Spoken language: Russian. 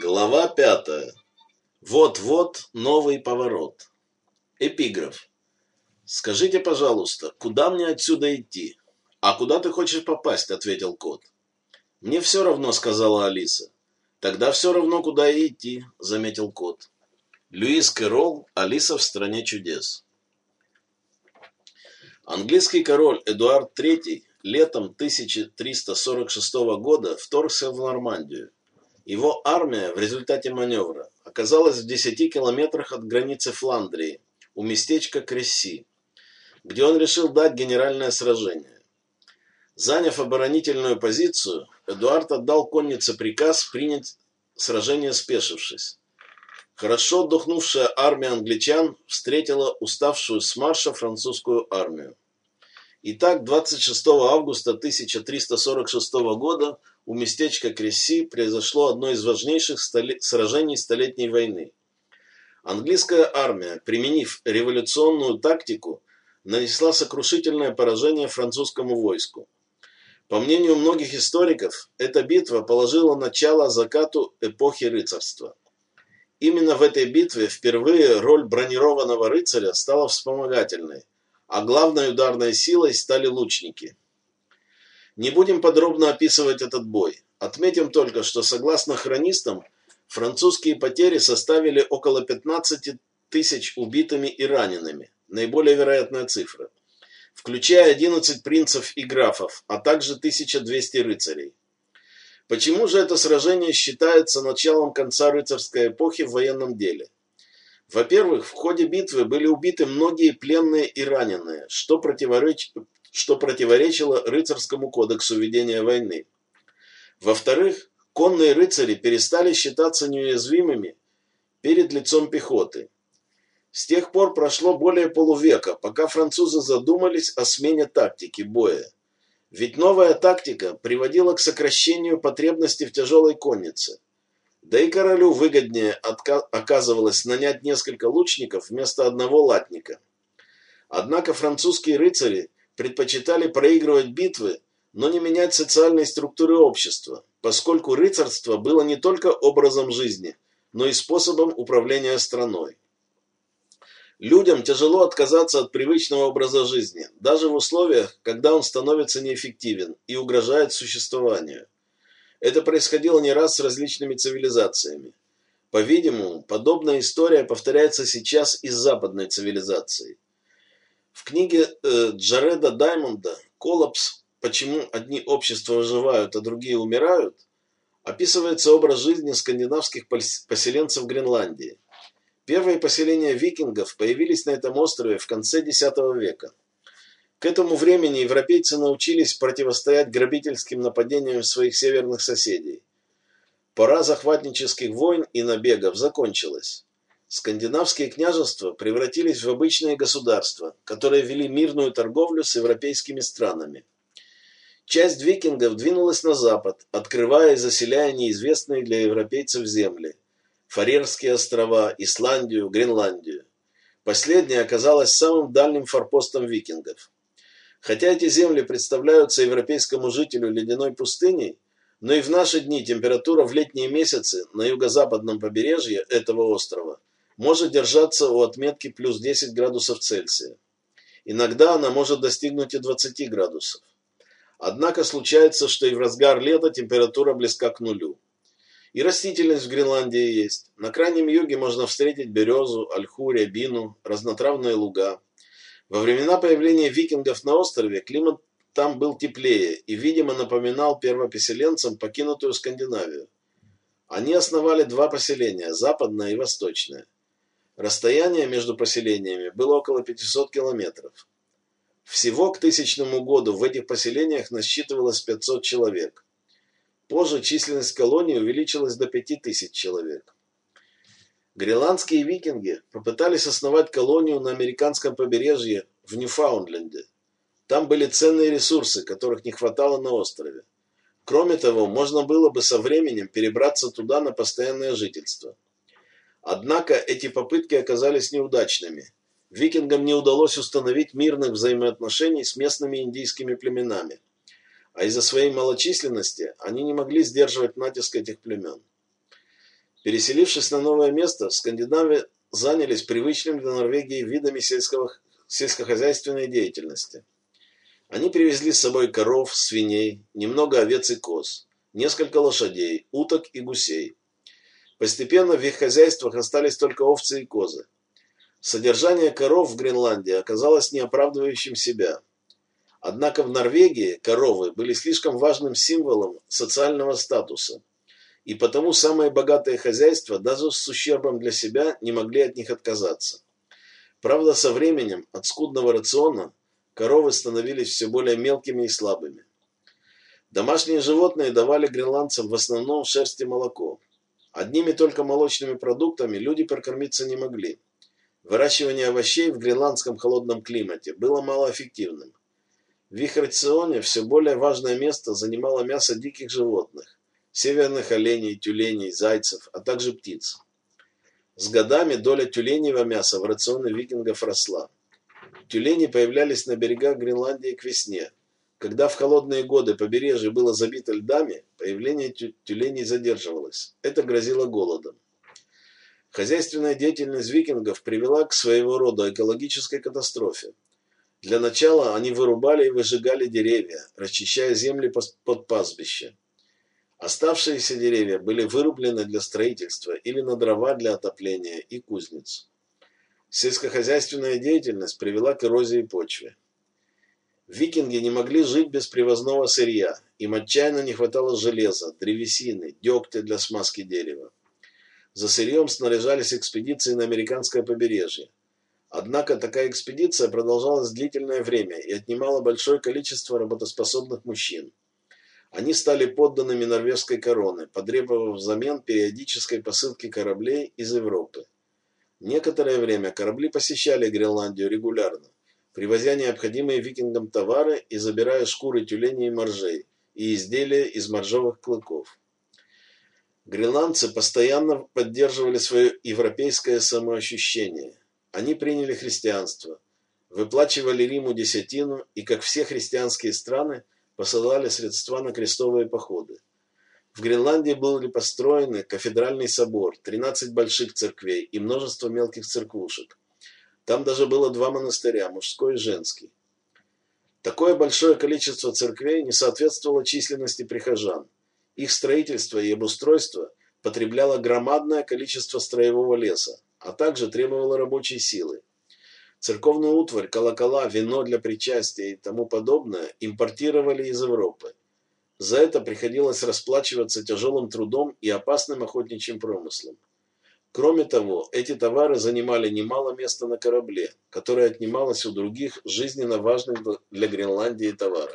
Глава пятая. Вот-вот новый поворот. Эпиграф. Скажите, пожалуйста, куда мне отсюда идти? А куда ты хочешь попасть? ответил кот. Мне все равно, сказала Алиса. Тогда все равно, куда идти, заметил кот. Льюис Кэрролл, Алиса в стране чудес. Английский король Эдуард III летом 1346 года вторгся в Нормандию. Его армия в результате маневра оказалась в 10 километрах от границы Фландрии, у местечка Кресси, где он решил дать генеральное сражение. Заняв оборонительную позицию, Эдуард отдал коннице приказ принять сражение спешившись. Хорошо отдохнувшая армия англичан встретила уставшую с марша французскую армию. Итак, 26 августа 1346 года у местечка Кресси произошло одно из важнейших сражений Столетней войны. Английская армия, применив революционную тактику, нанесла сокрушительное поражение французскому войску. По мнению многих историков, эта битва положила начало закату эпохи рыцарства. Именно в этой битве впервые роль бронированного рыцаря стала вспомогательной, а главной ударной силой стали лучники – не будем подробно описывать этот бой. Отметим только, что согласно хронистам, французские потери составили около 15 тысяч убитыми и ранеными, наиболее вероятная цифра, включая 11 принцев и графов, а также 1200 рыцарей. Почему же это сражение считается началом конца рыцарской эпохи в военном деле? Во-первых, в ходе битвы были убиты многие пленные и раненые, что противоречит что противоречило рыцарскому кодексу ведения войны. Во-вторых, конные рыцари перестали считаться неуязвимыми перед лицом пехоты. С тех пор прошло более полувека, пока французы задумались о смене тактики боя. Ведь новая тактика приводила к сокращению потребности в тяжелой коннице. Да и королю выгоднее оказывалось нанять несколько лучников вместо одного латника. Однако французские рыцари предпочитали проигрывать битвы, но не менять социальной структуры общества, поскольку рыцарство было не только образом жизни, но и способом управления страной. Людям тяжело отказаться от привычного образа жизни, даже в условиях, когда он становится неэффективен и угрожает существованию. Это происходило не раз с различными цивилизациями. По-видимому, подобная история повторяется сейчас и с западной цивилизацией. В книге э, Джареда Даймонда «Коллапс. Почему одни общества выживают, а другие умирают» описывается образ жизни скандинавских поселенцев Гренландии. Первые поселения викингов появились на этом острове в конце X века. К этому времени европейцы научились противостоять грабительским нападениям своих северных соседей. Пора захватнических войн и набегов закончилась. Скандинавские княжества превратились в обычные государства, которые вели мирную торговлю с европейскими странами. Часть викингов двинулась на запад, открывая и заселяя неизвестные для европейцев земли – Фарерские острова, Исландию, Гренландию. Последняя оказалась самым дальним форпостом викингов. Хотя эти земли представляются европейскому жителю ледяной пустыней, но и в наши дни температура в летние месяцы на юго-западном побережье этого острова может держаться у отметки плюс 10 градусов Цельсия. Иногда она может достигнуть и 20 градусов. Однако случается, что и в разгар лета температура близка к нулю. И растительность в Гренландии есть. На крайнем юге можно встретить березу, ольху, рябину, разнотравные луга. Во времена появления викингов на острове климат там был теплее и, видимо, напоминал первопоселенцам покинутую Скандинавию. Они основали два поселения – западное и восточное – Расстояние между поселениями было около 500 километров. Всего к тысячному году в этих поселениях насчитывалось 500 человек. Позже численность колонии увеличилась до 5000 человек. Гренландские викинги попытались основать колонию на американском побережье в Ньюфаундленде. Там были ценные ресурсы, которых не хватало на острове. Кроме того, можно было бы со временем перебраться туда на постоянное жительство. Однако эти попытки оказались неудачными. Викингам не удалось установить мирных взаимоотношений с местными индийскими племенами, а из-за своей малочисленности они не могли сдерживать натиск этих племен. Переселившись на новое место, скандинавы занялись привычным для Норвегии видами сельского, сельскохозяйственной деятельности. Они привезли с собой коров, свиней, немного овец и коз, несколько лошадей, уток и гусей. Постепенно в их хозяйствах остались только овцы и козы. Содержание коров в Гренландии оказалось неоправдывающим себя. Однако в Норвегии коровы были слишком важным символом социального статуса, и потому самые богатые хозяйства даже с ущербом для себя не могли от них отказаться. Правда, со временем от скудного рациона коровы становились все более мелкими и слабыми. Домашние животные давали гренландцам в основном шерсть и молоко. Одними только молочными продуктами люди прокормиться не могли. Выращивание овощей в гренландском холодном климате было малоэффективным. В их рационе все более важное место занимало мясо диких животных – северных оленей, тюленей, зайцев, а также птиц. С годами доля тюленевого мяса в рационе викингов росла. Тюлени появлялись на берегах Гренландии к весне. Когда в холодные годы побережье было забито льдами, появление тюленей задерживалось. Это грозило голодом. Хозяйственная деятельность викингов привела к своего рода экологической катастрофе. Для начала они вырубали и выжигали деревья, расчищая земли под пастбище. Оставшиеся деревья были вырублены для строительства или на дрова для отопления и кузнец. Сельскохозяйственная деятельность привела к эрозии почвы. Викинги не могли жить без привозного сырья, им отчаянно не хватало железа, древесины, дегтя для смазки дерева. За сырьем снаряжались экспедиции на американское побережье. Однако такая экспедиция продолжалась длительное время и отнимала большое количество работоспособных мужчин. Они стали подданными норвежской короны, потребовав взамен периодической посылки кораблей из Европы. Некоторое время корабли посещали Гренландию регулярно, привозя необходимые викингам товары и забирая шкуры тюленей и моржей и изделия из моржовых клыков. Гренландцы постоянно поддерживали свое европейское самоощущение. Они приняли христианство, выплачивали Риму десятину и, как все христианские страны, посылали средства на крестовые походы. В Гренландии были построены кафедральный собор, 13 больших церквей и множество мелких церквушек. Там даже было два монастыря, мужской и женский. Такое большое количество церквей не соответствовало численности прихожан. Их строительство и обустройство потребляло громадное количество строевого леса, а также требовало рабочей силы. Церковную утварь, колокола, вино для причастия и тому подобное импортировали из Европы. За это приходилось расплачиваться тяжелым трудом и опасным охотничьим промыслом. Кроме того, эти товары занимали немало места на корабле, которое отнималось у других жизненно важных для Гренландии товаров.